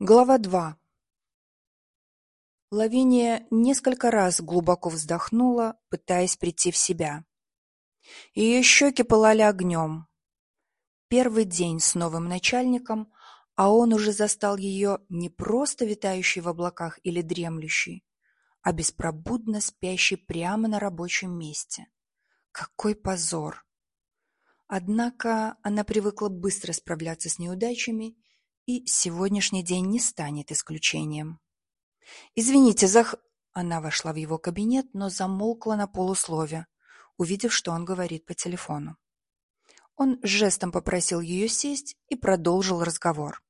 Глава два. Лавиния несколько раз глубоко вздохнула, пытаясь прийти в себя. Ее щеки пылали огнем. Первый день с новым начальником, а он уже застал ее не просто витающей в облаках или дремлющей, а беспробудно спящей прямо на рабочем месте. Какой позор! Однако она привыкла быстро справляться с неудачами и сегодняшний день не станет исключением. «Извините, Зах...» Она вошла в его кабинет, но замолкла на полуслове, увидев, что он говорит по телефону. Он жестом попросил ее сесть и продолжил разговор.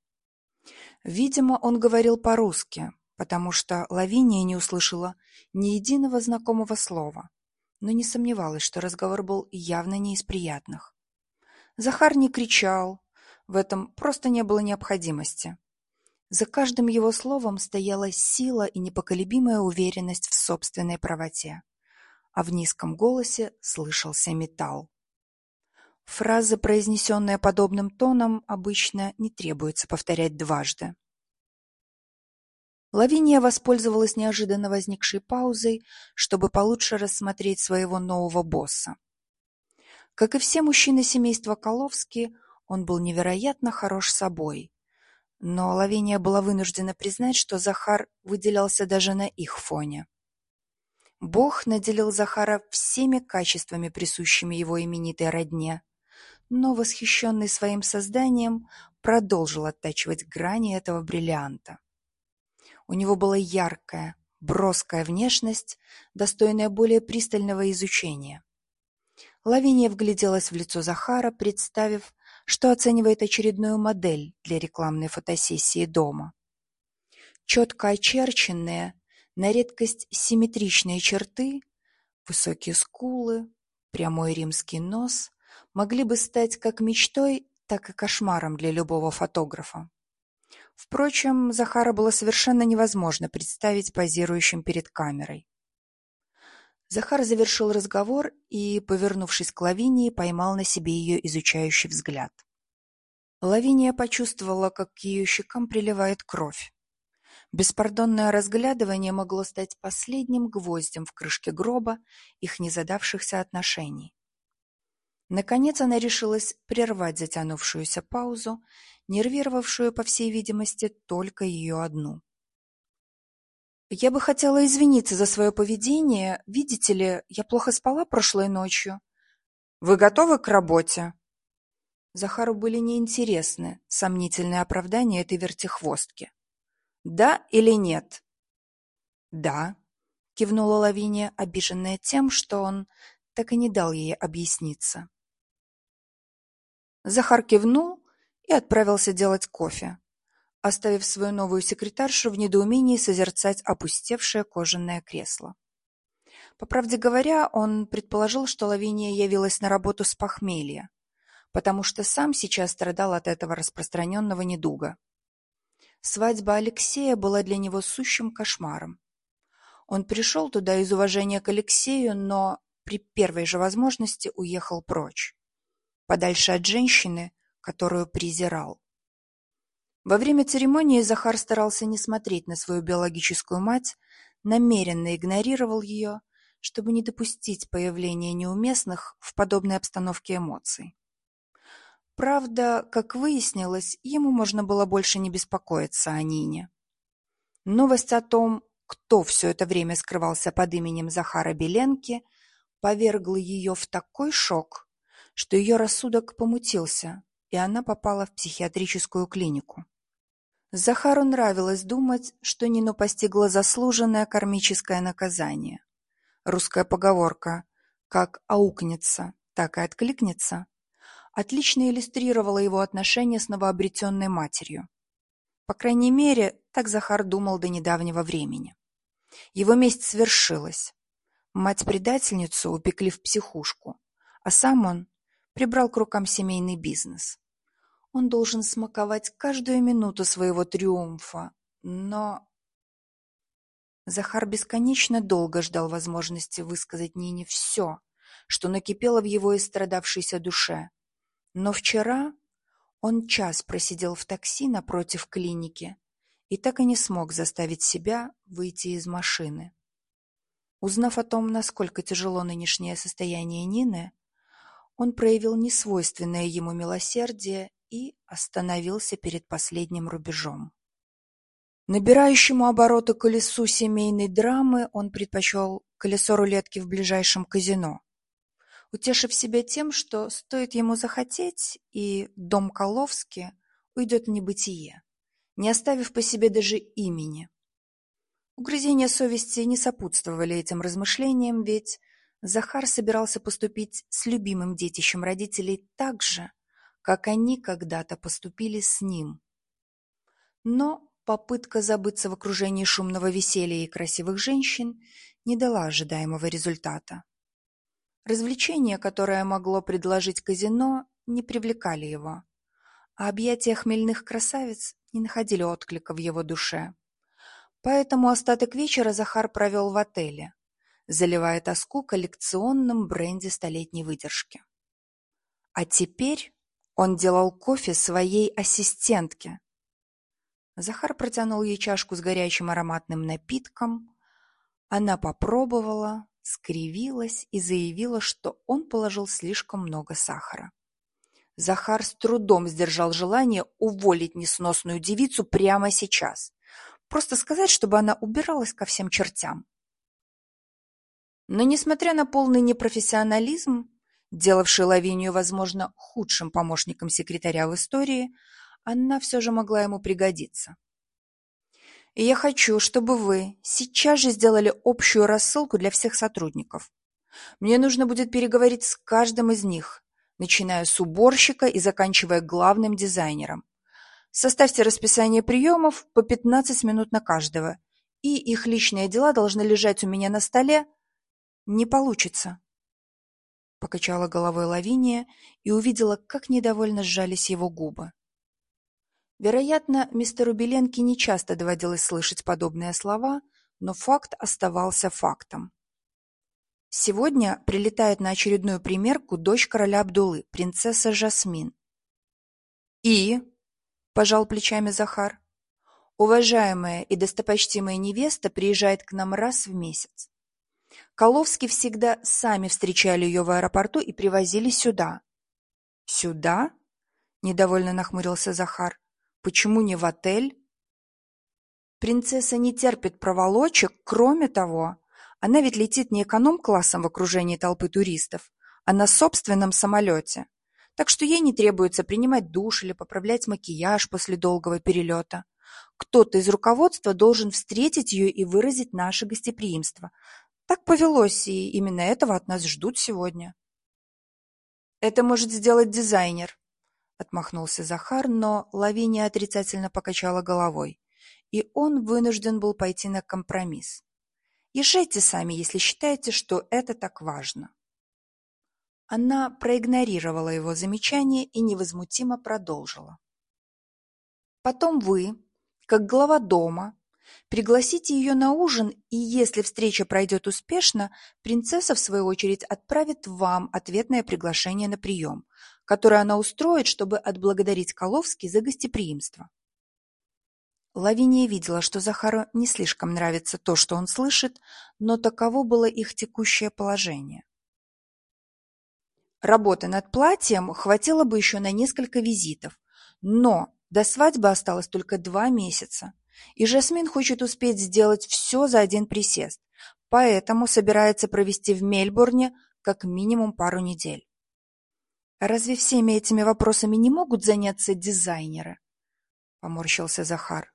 Видимо, он говорил по-русски, потому что Лавиния не услышала ни единого знакомого слова, но не сомневалась, что разговор был явно не из приятных. Захар не кричал, в этом просто не было необходимости. За каждым его словом стояла сила и непоколебимая уверенность в собственной правоте, а в низком голосе слышался металл. Фразы, произнесенные подобным тоном, обычно не требуется повторять дважды. Лавиния воспользовалась неожиданно возникшей паузой, чтобы получше рассмотреть своего нового босса. Как и все мужчины семейства Коловски, он был невероятно хорош собой. Но Лавиния была вынуждена признать, что Захар выделялся даже на их фоне. Бог наделил Захара всеми качествами, присущими его именитой родне, но, восхищенный своим созданием, продолжил оттачивать грани этого бриллианта. У него была яркая, броская внешность, достойная более пристального изучения. Лавиния вгляделась в лицо Захара, представив, что оценивает очередную модель для рекламной фотосессии дома. Четко очерченные, на редкость симметричные черты, высокие скулы, прямой римский нос могли бы стать как мечтой, так и кошмаром для любого фотографа. Впрочем, Захара было совершенно невозможно представить позирующим перед камерой. Захар завершил разговор и, повернувшись к Лавинии, поймал на себе ее изучающий взгляд. Лавиния почувствовала, как к ее щекам приливает кровь. Беспардонное разглядывание могло стать последним гвоздем в крышке гроба их незадавшихся отношений. Наконец она решилась прервать затянувшуюся паузу, нервировавшую, по всей видимости, только ее одну. Я бы хотела извиниться за свое поведение. Видите ли, я плохо спала прошлой ночью. Вы готовы к работе? Захару были неинтересны сомнительные оправдания этой вертихвостки. Да или нет? Да, кивнула Лавиния, обиженная тем, что он так и не дал ей объясниться. Захар кивнул и отправился делать кофе оставив свою новую секретаршу в недоумении созерцать опустевшее кожаное кресло. По правде говоря, он предположил, что Лавиния явилась на работу с похмелья, потому что сам сейчас страдал от этого распространенного недуга. Свадьба Алексея была для него сущим кошмаром. Он пришел туда из уважения к Алексею, но при первой же возможности уехал прочь, подальше от женщины, которую презирал. Во время церемонии Захар старался не смотреть на свою биологическую мать, намеренно игнорировал ее, чтобы не допустить появления неуместных в подобной обстановке эмоций. Правда, как выяснилось, ему можно было больше не беспокоиться о Нине. Новость о том, кто все это время скрывался под именем Захара Беленки, повергла ее в такой шок, что ее рассудок помутился, и она попала в психиатрическую клинику. Захару нравилось думать, что Нину постигло заслуженное кармическое наказание. Русская поговорка «как аукнется, так и откликнется» отлично иллюстрировала его отношения с новообретенной матерью. По крайней мере, так Захар думал до недавнего времени. Его месть свершилась. Мать-предательницу упекли в психушку, а сам он прибрал к рукам семейный бизнес. Он должен смаковать каждую минуту своего триумфа, но... Захар бесконечно долго ждал возможности высказать Нине все, что накипело в его истрадавшейся душе. Но вчера он час просидел в такси напротив клиники и так и не смог заставить себя выйти из машины. Узнав о том, насколько тяжело нынешнее состояние Нины, он проявил несвойственное ему милосердие и остановился перед последним рубежом. Набирающему обороты колесу семейной драмы он предпочел колесо рулетки в ближайшем казино, утешив себя тем, что стоит ему захотеть, и дом Коловски уйдет в небытие, не оставив по себе даже имени. Угрызения совести не сопутствовали этим размышлениям, ведь Захар собирался поступить с любимым детищем родителей так же, как они когда-то поступили с ним. Но попытка забыться в окружении шумного веселья и красивых женщин не дала ожидаемого результата. Развлечение, которое могло предложить казино, не привлекали его, а объятия хмельных красавиц не находили отклика в его душе. Поэтому остаток вечера Захар провел в отеле, заливая тоску коллекционным бренди столетней выдержки. А теперь он делал кофе своей ассистентке. Захар протянул ей чашку с горячим ароматным напитком. Она попробовала, скривилась и заявила, что он положил слишком много сахара. Захар с трудом сдержал желание уволить несносную девицу прямо сейчас. Просто сказать, чтобы она убиралась ко всем чертям. Но, несмотря на полный непрофессионализм, делавший Лавинию, возможно, худшим помощником секретаря в истории, она все же могла ему пригодиться. И я хочу, чтобы вы сейчас же сделали общую рассылку для всех сотрудников. Мне нужно будет переговорить с каждым из них, начиная с уборщика и заканчивая главным дизайнером. Составьте расписание приемов по 15 минут на каждого, и их личные дела должны лежать у меня на столе «Не получится», — покачала головой Лавиния и увидела, как недовольно сжались его губы. Вероятно, мистеру Беленке нечасто доводилось слышать подобные слова, но факт оставался фактом. Сегодня прилетает на очередную примерку дочь короля Абдулы, принцесса Жасмин. «И?» – пожал плечами Захар. «Уважаемая и достопочтимая невеста приезжает к нам раз в месяц. Коловски всегда сами встречали ее в аэропорту и привозили сюда. «Сюда?» – недовольно нахмурился Захар. «Почему не в отель?» «Принцесса не терпит проволочек, кроме того, она ведь летит не эконом-классом в окружении толпы туристов, а на собственном самолете, так что ей не требуется принимать душ или поправлять макияж после долгого перелета. Кто-то из руководства должен встретить ее и выразить наше гостеприимство, так повелось, и именно этого от нас ждут сегодня. Это может сделать дизайнер, отмахнулся Захар, но Лавиния отрицательно покачала головой, и он вынужден был пойти на компромисс. Езжайте сами, если считаете, что это так важно. Она проигнорировала его замечание и невозмутимо продолжила. Потом вы, как глава дома, Пригласите ее на ужин, и если встреча пройдет успешно, принцесса, в свою очередь, отправит вам ответное приглашение на прием, которое она устроит, чтобы отблагодарить Коловский за гостеприимство. Лавиния видела, что Захару не слишком нравится то, что он слышит, но таково было их текущее положение. Работы над платьем хватило бы еще на несколько визитов, но до свадьбы осталось только два месяца. И Жасмин хочет успеть сделать все за один присест, поэтому собирается провести в Мельбурне как минимум пару недель. «Разве всеми этими вопросами не могут заняться дизайнеры?» — поморщился Захар.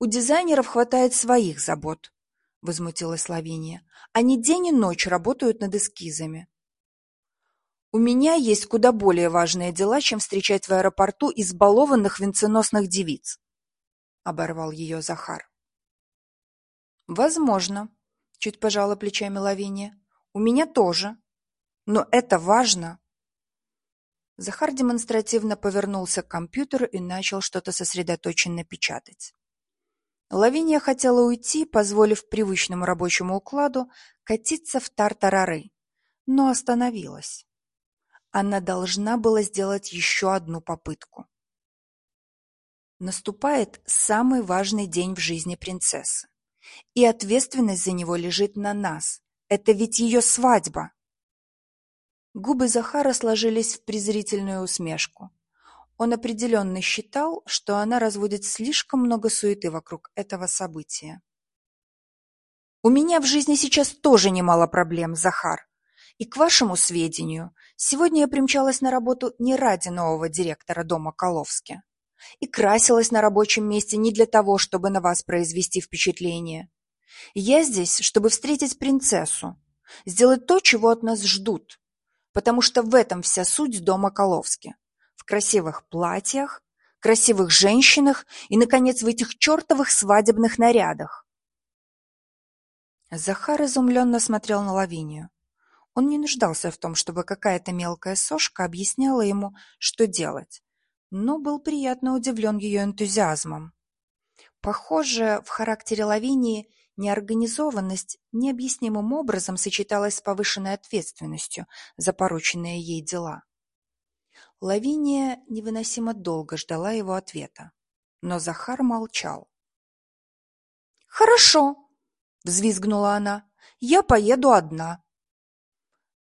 «У дизайнеров хватает своих забот», — возмутилась Лавиния. «Они день и ночь работают над эскизами». «У меня есть куда более важные дела, чем встречать в аэропорту избалованных венценосных девиц», — оборвал ее Захар. «Возможно», — чуть пожала плечами Лавиния. «У меня тоже. Но это важно». Захар демонстративно повернулся к компьютеру и начал что-то сосредоточенно печатать. Лавиния хотела уйти, позволив привычному рабочему укладу катиться в тартарары, но остановилась. Она должна была сделать еще одну попытку. Наступает самый важный день в жизни принцессы. И ответственность за него лежит на нас. Это ведь ее свадьба. Губы Захара сложились в презрительную усмешку. Он определенно считал, что она разводит слишком много суеты вокруг этого события. «У меня в жизни сейчас тоже немало проблем, Захар. И к вашему сведению, сегодня я примчалась на работу не ради нового директора дома Коловски. И красилась на рабочем месте не для того, чтобы на вас произвести впечатление. Я здесь, чтобы встретить принцессу, сделать то, чего от нас ждут, потому что в этом вся суть дома Коловски в красивых платьях, красивых женщинах и, наконец, в этих чертовых свадебных нарядах. Захар изумленно смотрел на Лавинию. Он не нуждался в том, чтобы какая-то мелкая сошка объясняла ему, что делать, но был приятно удивлен ее энтузиазмом. Похоже, в характере Лавинии неорганизованность необъяснимым образом сочеталась с повышенной ответственностью за порученные ей дела. Лавиния невыносимо долго ждала его ответа, но Захар молчал. «Хорошо!» — взвизгнула она. «Я поеду одна!»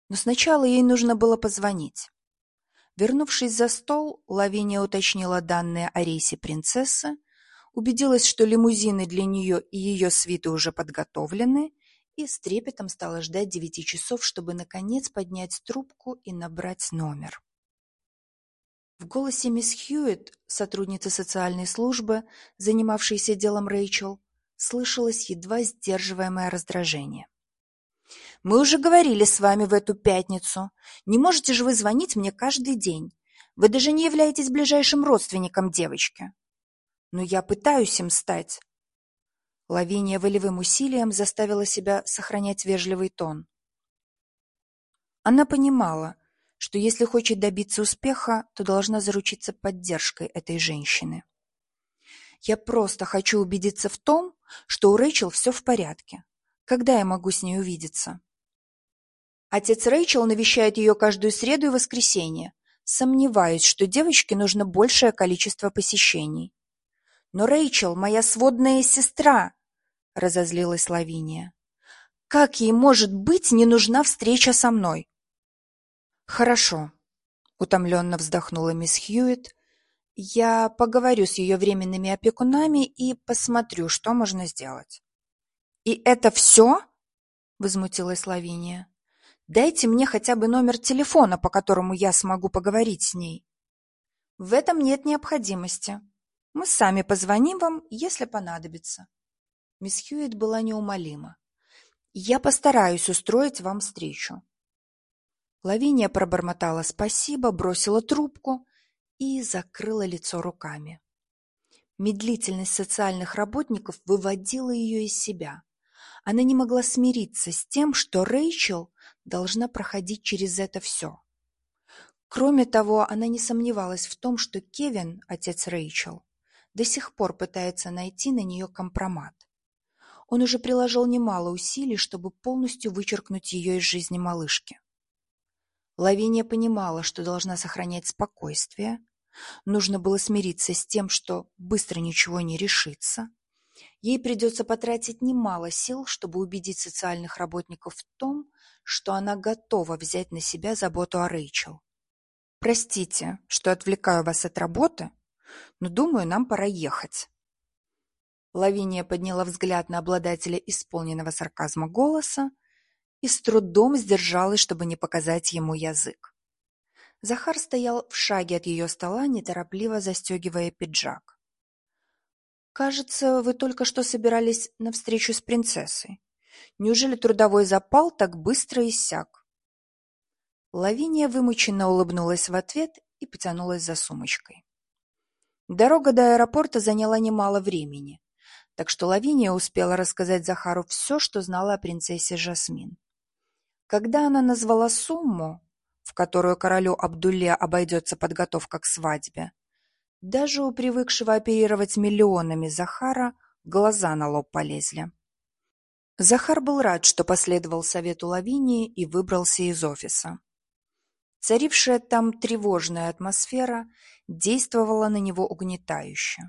Но сначала ей нужно было позвонить. Вернувшись за стол, Лавиния уточнила данные о рейсе принцессы, убедилась, что лимузины для нее и ее свиты уже подготовлены, и с трепетом стала ждать девяти часов, чтобы, наконец, поднять трубку и набрать номер. В голосе мисс Хьюитт, сотрудницы социальной службы, занимавшейся делом Рэйчел, слышалось едва сдерживаемое раздражение. «Мы уже говорили с вами в эту пятницу. Не можете же вы звонить мне каждый день. Вы даже не являетесь ближайшим родственником девочки». «Но я пытаюсь им стать». Лавиния волевым усилием заставила себя сохранять вежливый тон. Она понимала, что если хочет добиться успеха, то должна заручиться поддержкой этой женщины. Я просто хочу убедиться в том, что у Рэйчел все в порядке. Когда я могу с ней увидеться? Отец Рэйчел навещает ее каждую среду и воскресенье. Сомневаюсь, что девочке нужно большее количество посещений. Но Рэйчел – моя сводная сестра, – разозлилась Лавиния. Как ей может быть не нужна встреча со мной? «Хорошо», — утомленно вздохнула мисс Хьюитт. «Я поговорю с ее временными опекунами и посмотрю, что можно сделать». «И это все?» — возмутилась Лавиния. «Дайте мне хотя бы номер телефона, по которому я смогу поговорить с ней». «В этом нет необходимости. Мы сами позвоним вам, если понадобится». Мисс Хьюитт была неумолима. «Я постараюсь устроить вам встречу. Лавиния пробормотала спасибо, бросила трубку и закрыла лицо руками. Медлительность социальных работников выводила ее из себя. Она не могла смириться с тем, что Рэйчел должна проходить через это все. Кроме того, она не сомневалась в том, что Кевин, отец Рэйчел, до сих пор пытается найти на нее компромат. Он уже приложил немало усилий, чтобы полностью вычеркнуть ее из жизни малышки. Лавиния понимала, что должна сохранять спокойствие, нужно было смириться с тем, что быстро ничего не решится. Ей придется потратить немало сил, чтобы убедить социальных работников в том, что она готова взять на себя заботу о Рэйчел. «Простите, что отвлекаю вас от работы, но, думаю, нам пора ехать». Лавиния подняла взгляд на обладателя исполненного сарказма голоса и с трудом сдержалась, чтобы не показать ему язык. Захар стоял в шаге от ее стола, неторопливо застегивая пиджак. «Кажется, вы только что собирались на встречу с принцессой. Неужели трудовой запал так быстро иссяк?» Лавиния вымученно улыбнулась в ответ и потянулась за сумочкой. Дорога до аэропорта заняла немало времени, так что Лавиния успела рассказать Захару все, что знала о принцессе Жасмин. Когда она назвала сумму, в которую королю Абдулле обойдется подготовка к свадьбе, даже у привыкшего оперировать миллионами Захара глаза на лоб полезли. Захар был рад, что последовал совету Лавинии и выбрался из офиса. Царившая там тревожная атмосфера действовала на него угнетающе.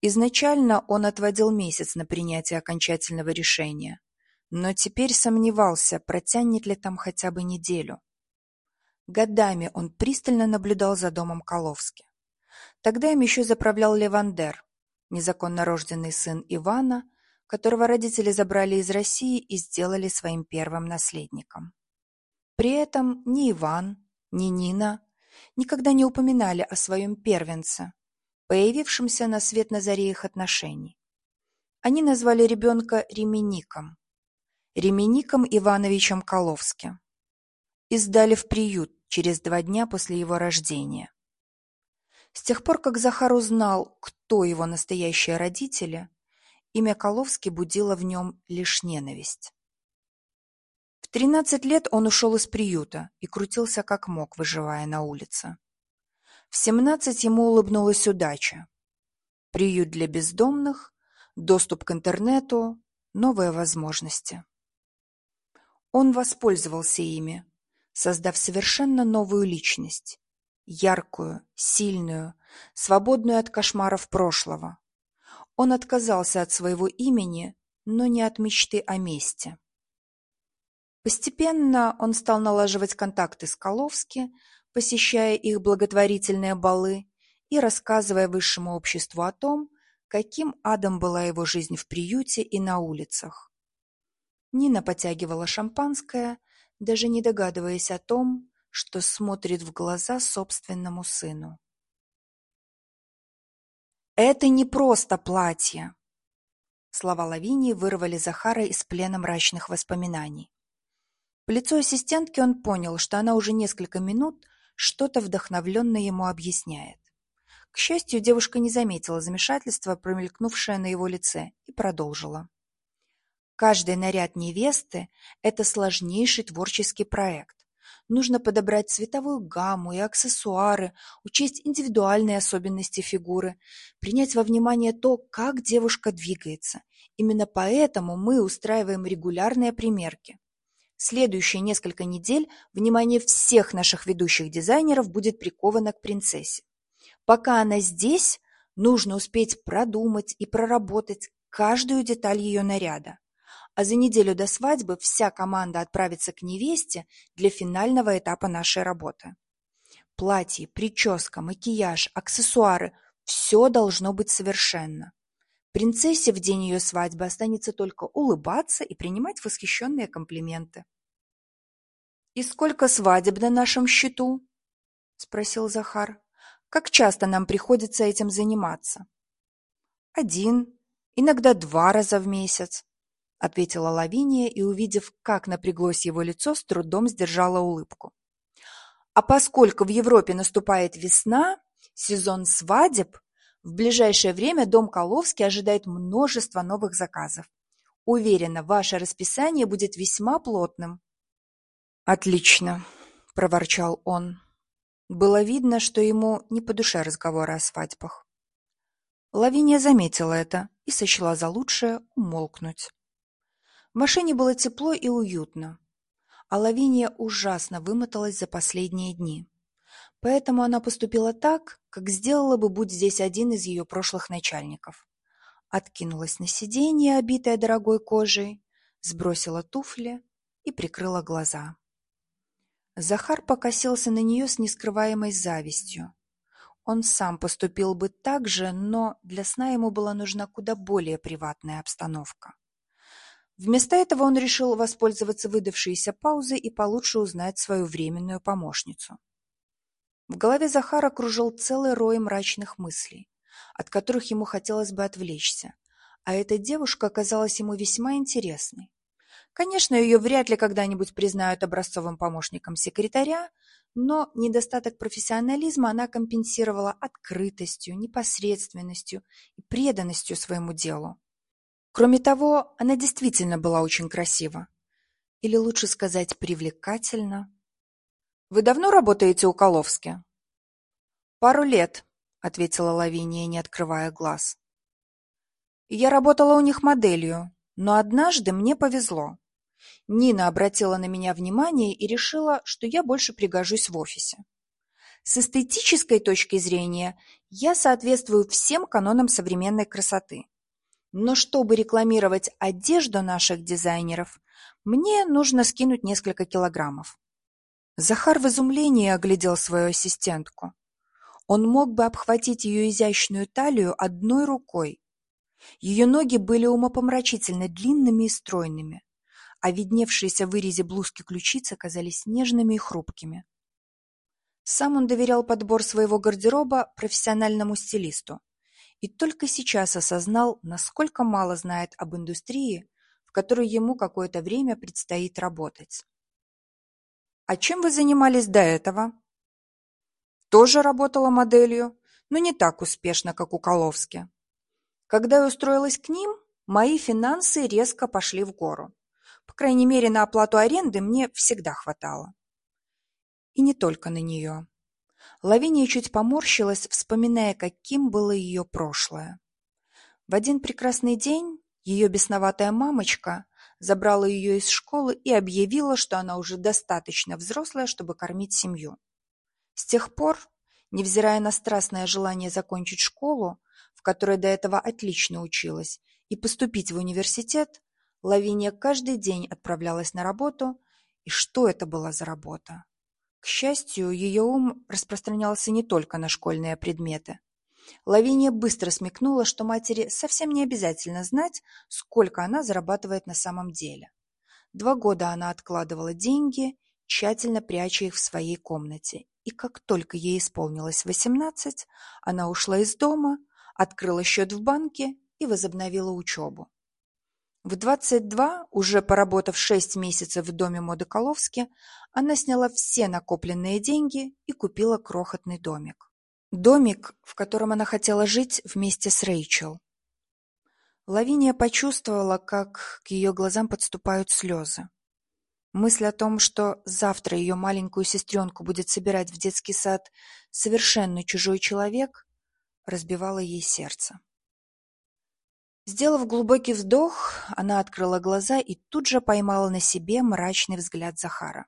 Изначально он отводил месяц на принятие окончательного решения, но теперь сомневался, протянет ли там хотя бы неделю. Годами он пристально наблюдал за домом Коловски. Тогда им еще заправлял Левандер, незаконно рожденный сын Ивана, которого родители забрали из России и сделали своим первым наследником. При этом ни Иван, ни Нина никогда не упоминали о своем первенце, появившемся на свет на заре их отношений. Они назвали ребенка Ремеником, Ремеником Ивановичем Коловским, и сдали в приют через два дня после его рождения. С тех пор, как Захар узнал, кто его настоящие родители, имя Коловский будило в нем лишь ненависть. В тринадцать лет он ушел из приюта и крутился как мог, выживая на улице. В семнадцать ему улыбнулась удача. Приют для бездомных, доступ к интернету, новые возможности. Он воспользовался ими, создав совершенно новую личность, яркую, сильную, свободную от кошмаров прошлого. Он отказался от своего имени, но не от мечты о мести. Постепенно он стал налаживать контакты с Коловски, посещая их благотворительные балы и рассказывая высшему обществу о том, каким адом была его жизнь в приюте и на улицах. Нина потягивала шампанское, даже не догадываясь о том, что смотрит в глаза собственному сыну. «Это не просто платье!» Слова Лавинии вырвали Захара из плена мрачных воспоминаний. По лицу ассистентки он понял, что она уже несколько минут что-то вдохновленно ему объясняет. К счастью, девушка не заметила замешательства, промелькнувшее на его лице, и продолжила. Каждый наряд невесты – это сложнейший творческий проект. Нужно подобрать цветовую гамму и аксессуары, учесть индивидуальные особенности фигуры, принять во внимание то, как девушка двигается. Именно поэтому мы устраиваем регулярные примерки. Следующие несколько недель внимание всех наших ведущих дизайнеров будет приковано к принцессе. Пока она здесь, нужно успеть продумать и проработать каждую деталь ее наряда а за неделю до свадьбы вся команда отправится к невесте для финального этапа нашей работы. Платье, прическа, макияж, аксессуары – все должно быть совершенно. Принцессе в день ее свадьбы останется только улыбаться и принимать восхищенные комплименты. «И сколько свадеб на нашем счету?» – спросил Захар. «Как часто нам приходится этим заниматься?» «Один, иногда два раза в месяц ответила Лавиния и, увидев, как напряглось его лицо, с трудом сдержала улыбку. А поскольку в Европе наступает весна, сезон свадеб, в ближайшее время дом Коловский ожидает множество новых заказов. Уверена, ваше расписание будет весьма плотным. Отлично, проворчал он. Было видно, что ему не по душе разговоры о свадьбах. Лавиния заметила это и сочла за лучшее умолкнуть. В машине было тепло и уютно, а Лавиния ужасно вымоталась за последние дни. Поэтому она поступила так, как сделала бы, будь здесь один из ее прошлых начальников. Откинулась на сиденье, обитое дорогой кожей, сбросила туфли и прикрыла глаза. Захар покосился на нее с нескрываемой завистью. Он сам поступил бы так же, но для сна ему была нужна куда более приватная обстановка. Вместо этого он решил воспользоваться выдавшейся паузой и получше узнать свою временную помощницу. В голове Захара кружил целый рой мрачных мыслей, от которых ему хотелось бы отвлечься, а эта девушка оказалась ему весьма интересной. Конечно, ее вряд ли когда-нибудь признают образцовым помощником секретаря, но недостаток профессионализма она компенсировала открытостью, непосредственностью и преданностью своему делу. Кроме того, она действительно была очень красива. Или лучше сказать, привлекательна. «Вы давно работаете у Коловски?» «Пару лет», — ответила Лавиния, не открывая глаз. «Я работала у них моделью, но однажды мне повезло. Нина обратила на меня внимание и решила, что я больше пригожусь в офисе. С эстетической точки зрения я соответствую всем канонам современной красоты. Но чтобы рекламировать одежду наших дизайнеров, мне нужно скинуть несколько килограммов. Захар в изумлении оглядел свою ассистентку. Он мог бы обхватить ее изящную талию одной рукой. Ее ноги были умопомрачительно длинными и стройными, а видневшиеся в вырезе блузки ключицы казались нежными и хрупкими. Сам он доверял подбор своего гардероба профессиональному стилисту и только сейчас осознал, насколько мало знает об индустрии, в которой ему какое-то время предстоит работать. «А чем вы занимались до этого?» Тоже работала моделью, но не так успешно, как у Коловски. Когда я устроилась к ним, мои финансы резко пошли в гору. По крайней мере, на оплату аренды мне всегда хватало. И не только на нее. Лавиния чуть поморщилась, вспоминая, каким было ее прошлое. В один прекрасный день ее бесноватая мамочка забрала ее из школы и объявила, что она уже достаточно взрослая, чтобы кормить семью. С тех пор, невзирая на страстное желание закончить школу, в которой до этого отлично училась, и поступить в университет, Лавиния каждый день отправлялась на работу, и что это была за работа? К счастью, ее ум распространялся не только на школьные предметы. Лавиния быстро смекнула, что матери совсем не обязательно знать, сколько она зарабатывает на самом деле. Два года она откладывала деньги, тщательно пряча их в своей комнате, и как только ей исполнилось восемнадцать, она ушла из дома, открыла счет в банке и возобновила учебу. В двадцать два, уже поработав шесть месяцев в доме моды Коловски, она сняла все накопленные деньги и купила крохотный домик. Домик, в котором она хотела жить вместе с Рэйчел. Лавиния почувствовала, как к ее глазам подступают слезы. Мысль о том, что завтра ее маленькую сестренку будет собирать в детский сад совершенно чужой человек, разбивала ей сердце. Сделав глубокий вдох, она открыла глаза и тут же поймала на себе мрачный взгляд Захара.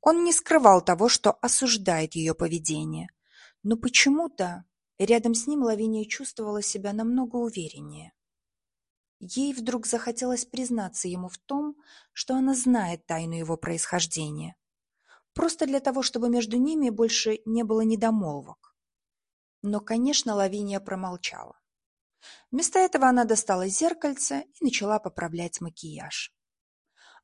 Он не скрывал того, что осуждает ее поведение, но почему-то рядом с ним Лавиния чувствовала себя намного увереннее. Ей вдруг захотелось признаться ему в том, что она знает тайну его происхождения. Просто для того, чтобы между ними больше не было недомолвок. Но, конечно, Лавиния промолчала. Вместо этого она достала зеркальце и начала поправлять макияж.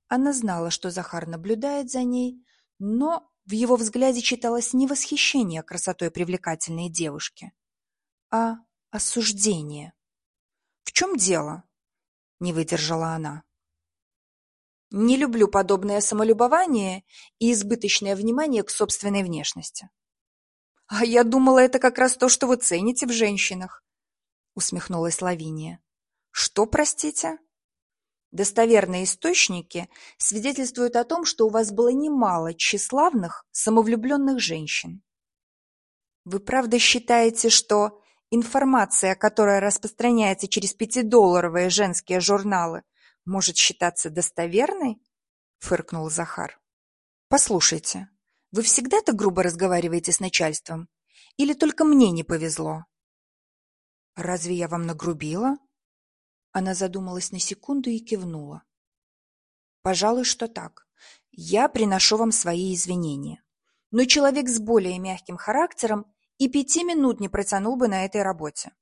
Она знала, что Захар наблюдает за ней, но в его взгляде читалось не восхищение красотой привлекательной девушки, а осуждение. «В чем дело?» не выдержала она. Не люблю подобное самолюбование и избыточное внимание к собственной внешности. А я думала, это как раз то, что вы цените в женщинах, усмехнулась Лавиния. Что, простите? Достоверные источники свидетельствуют о том, что у вас было немало тщеславных, самовлюбленных женщин. Вы правда считаете, что Информация, которая распространяется через пятидолларовые женские журналы, может считаться достоверной? Фыркнул Захар. Послушайте, вы всегда так грубо разговариваете с начальством? Или только мне не повезло? Разве я вам нагрубила? Она задумалась на секунду и кивнула. Пожалуй, что так. Я приношу вам свои извинения. Но человек с более мягким характером и пяти минут не протянул бы на этой работе.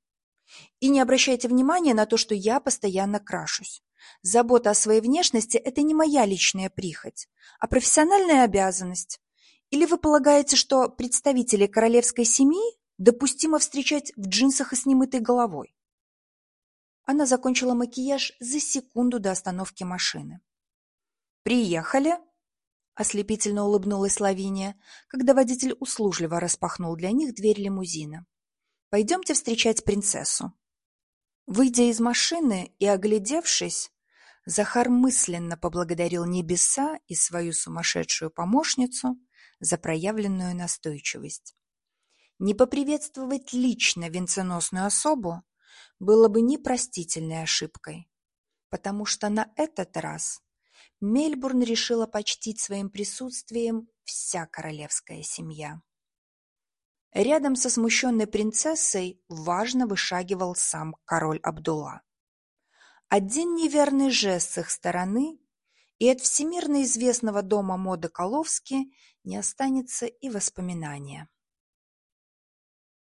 И не обращайте внимания на то, что я постоянно крашусь. Забота о своей внешности – это не моя личная прихоть, а профессиональная обязанность. Или вы полагаете, что представителей королевской семьи допустимо встречать в джинсах и с немытой головой? Она закончила макияж за секунду до остановки машины. «Приехали?» Ослепительно улыбнулась Лавиния, когда водитель услужливо распахнул для них дверь лимузина. «Пойдемте встречать принцессу». Выйдя из машины и оглядевшись, Захар мысленно поблагодарил небеса и свою сумасшедшую помощницу за проявленную настойчивость. Не поприветствовать лично венценосную особу было бы непростительной ошибкой, потому что на этот раз Мельбурн решила почтить своим присутствием вся королевская семья. Рядом со смущенной принцессой важно вышагивал сам король Абдулла. Один неверный жест с их стороны, и от всемирно известного дома моды Коловски не останется и воспоминания.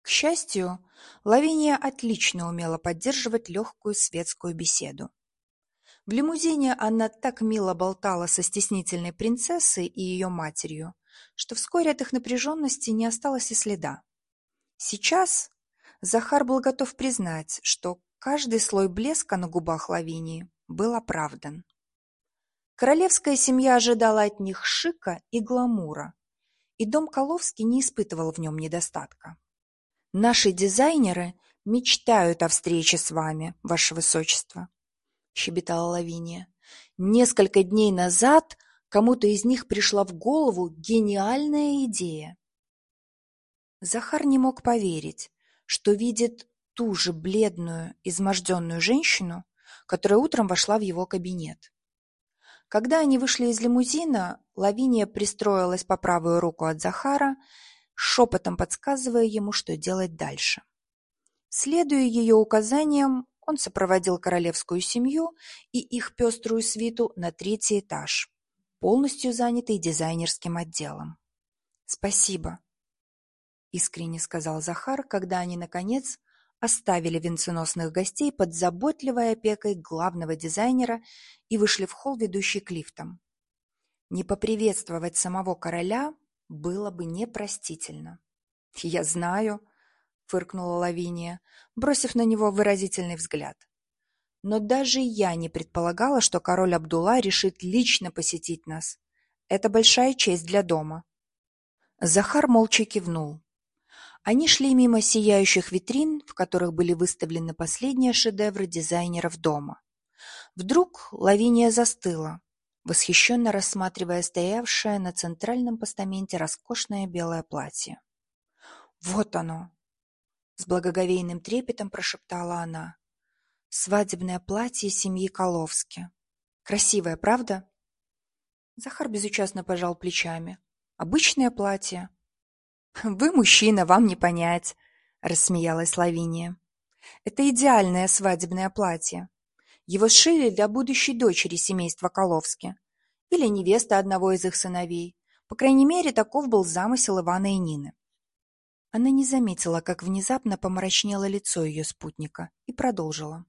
К счастью, Лавиния отлично умела поддерживать легкую светскую беседу. В лимузине она так мило болтала со стеснительной принцессой и ее матерью, что вскоре от их напряженности не осталось и следа. Сейчас Захар был готов признать, что каждый слой блеска на губах Лавинии был оправдан. Королевская семья ожидала от них шика и гламура, и дом Коловский не испытывал в нем недостатка. «Наши дизайнеры мечтают о встрече с вами, ваше высочество», — щебетала Лавиния. «Несколько дней назад кому-то из них пришла в голову гениальная идея. Захар не мог поверить, что видит ту же бледную, изможденную женщину, которая утром вошла в его кабинет. Когда они вышли из лимузина, Лавиния пристроилась по правую руку от Захара, шепотом подсказывая ему, что делать дальше. Следуя ее указаниям, он сопроводил королевскую семью и их пеструю свиту на третий этаж, полностью занятый дизайнерским отделом. «Спасибо», — искренне сказал Захар, когда они, наконец, оставили венценосных гостей под заботливой опекой главного дизайнера и вышли в холл, ведущий к лифтам. Не поприветствовать самого короля было бы непростительно. «Я знаю», — фыркнула Лавиния, бросив на него выразительный взгляд. «Но даже я не предполагала, что король Абдулла решит лично посетить нас. Это большая честь для дома». Захар молча кивнул. Они шли мимо сияющих витрин, в которых были выставлены последние шедевры дизайнеров дома. Вдруг Лавиния застыла, восхищенно рассматривая стоявшее на центральном постаменте роскошное белое платье. «Вот оно!» — с благоговейным трепетом прошептала она. «Свадебное платье семьи Коловски. Красивое, правда?» Захар безучастно пожал плечами. «Обычное платье, «Вы мужчина, вам не понять», — рассмеялась Лавиния. «Это идеальное свадебное платье. Его сшили для будущей дочери семейства Коловски или невесты одного из их сыновей. По крайней мере, таков был замысел Ивана и Нины». Она не заметила, как внезапно помрачнело лицо ее спутника, и продолжила.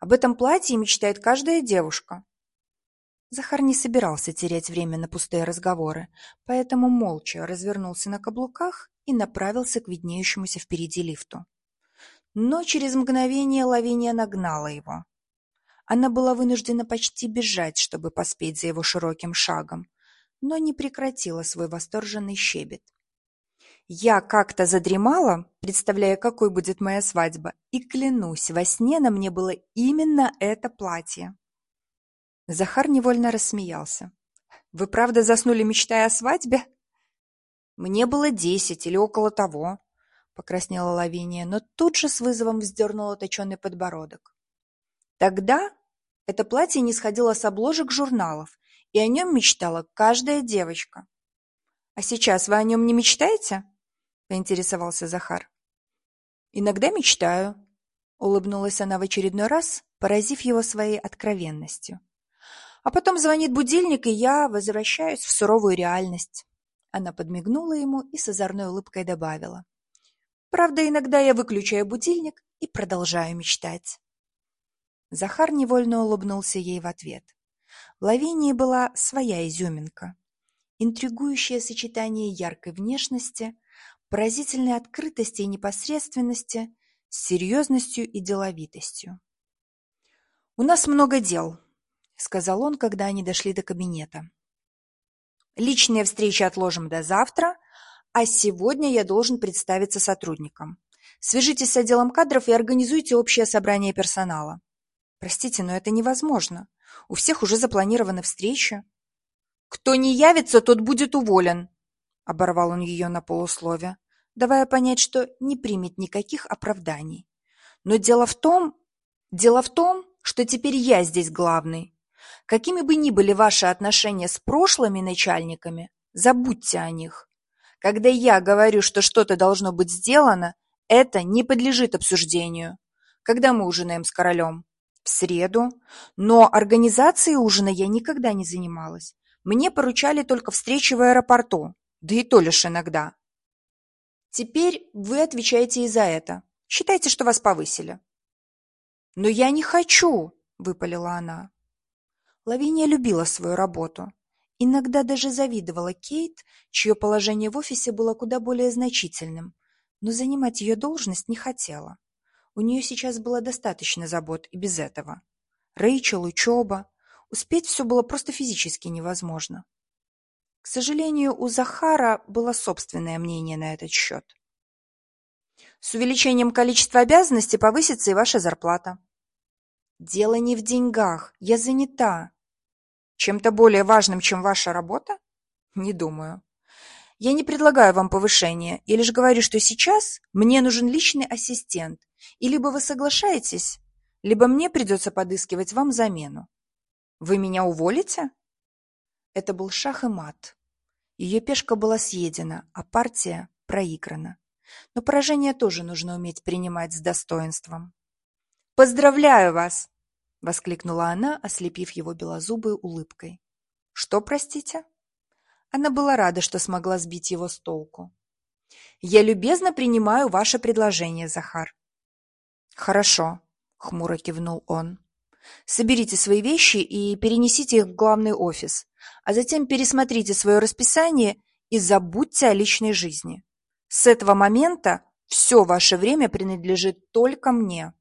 «Об этом платье мечтает каждая девушка. Захар не собирался терять время на пустые разговоры, поэтому молча развернулся на каблуках и направился к виднеющемуся впереди лифту. Но через мгновение Лавиния нагнала его. Она была вынуждена почти бежать, чтобы поспеть за его широким шагом, но не прекратила свой восторженный щебет. Я как-то задремала, представляя, какой будет моя свадьба, и клянусь, во сне на мне было именно это платье. Захар невольно рассмеялся. «Вы правда заснули, мечтая о свадьбе?» «Мне было десять или около того», — покраснела Лавиния, но тут же с вызовом вздернула точеный подбородок. «Тогда это платье не сходило с обложек журналов, и о нем мечтала каждая девочка». «А сейчас вы о нем не мечтаете?» — поинтересовался Захар. «Иногда мечтаю», — улыбнулась она в очередной раз, поразив его своей откровенностью. А потом звонит будильник, и я возвращаюсь в суровую реальность. Она подмигнула ему и с озорной улыбкой добавила. Правда, иногда я выключаю будильник и продолжаю мечтать. Захар невольно улыбнулся ей в ответ. В Лавинии была своя изюминка. Интригующее сочетание яркой внешности, поразительной открытости и непосредственности с серьезностью и деловитостью. «У нас много дел», — сказал он, когда они дошли до кабинета. «Личные встречи отложим до завтра, а сегодня я должен представиться сотрудникам. Свяжитесь с отделом кадров и организуйте общее собрание персонала. Простите, но это невозможно. У всех уже запланированы встречи. Кто не явится, тот будет уволен, — оборвал он ее на полуслове, давая понять, что не примет никаких оправданий. Но дело в том, дело в том, что теперь я здесь главный, Какими бы ни были ваши отношения с прошлыми начальниками, забудьте о них. Когда я говорю, что что-то должно быть сделано, это не подлежит обсуждению. Когда мы ужинаем с королем? В среду. Но организацией ужина я никогда не занималась. Мне поручали только встречи в аэропорту, да и то лишь иногда. Теперь вы отвечаете и за это. Считайте, что вас повысили. «Но я не хочу!» — выпалила она. Лавиния любила свою работу. Иногда даже завидовала Кейт, чье положение в офисе было куда более значительным, но занимать ее должность не хотела. У нее сейчас было достаточно забот и без этого. Рэйчел, учеба. Успеть все было просто физически невозможно. К сожалению, у Захара было собственное мнение на этот счет. С увеличением количества обязанностей повысится и ваша зарплата. Дело не в деньгах, я занята. Чем-то более важным, чем ваша работа? Не думаю. Я не предлагаю вам повышения, я лишь говорю, что сейчас мне нужен личный ассистент, и либо вы соглашаетесь, либо мне придется подыскивать вам замену. Вы меня уволите? Это был шах и мат. Ее пешка была съедена, а партия проиграна. Но поражение тоже нужно уметь принимать с достоинством. «Поздравляю вас!» — воскликнула она, ослепив его белозубой улыбкой. «Что, простите?» Она была рада, что смогла сбить его с толку. «Я любезно принимаю ваше предложение, Захар». «Хорошо», — хмуро кивнул он. «Соберите свои вещи и перенесите их в главный офис, а затем пересмотрите свое расписание и забудьте о личной жизни. С этого момента все ваше время принадлежит только мне».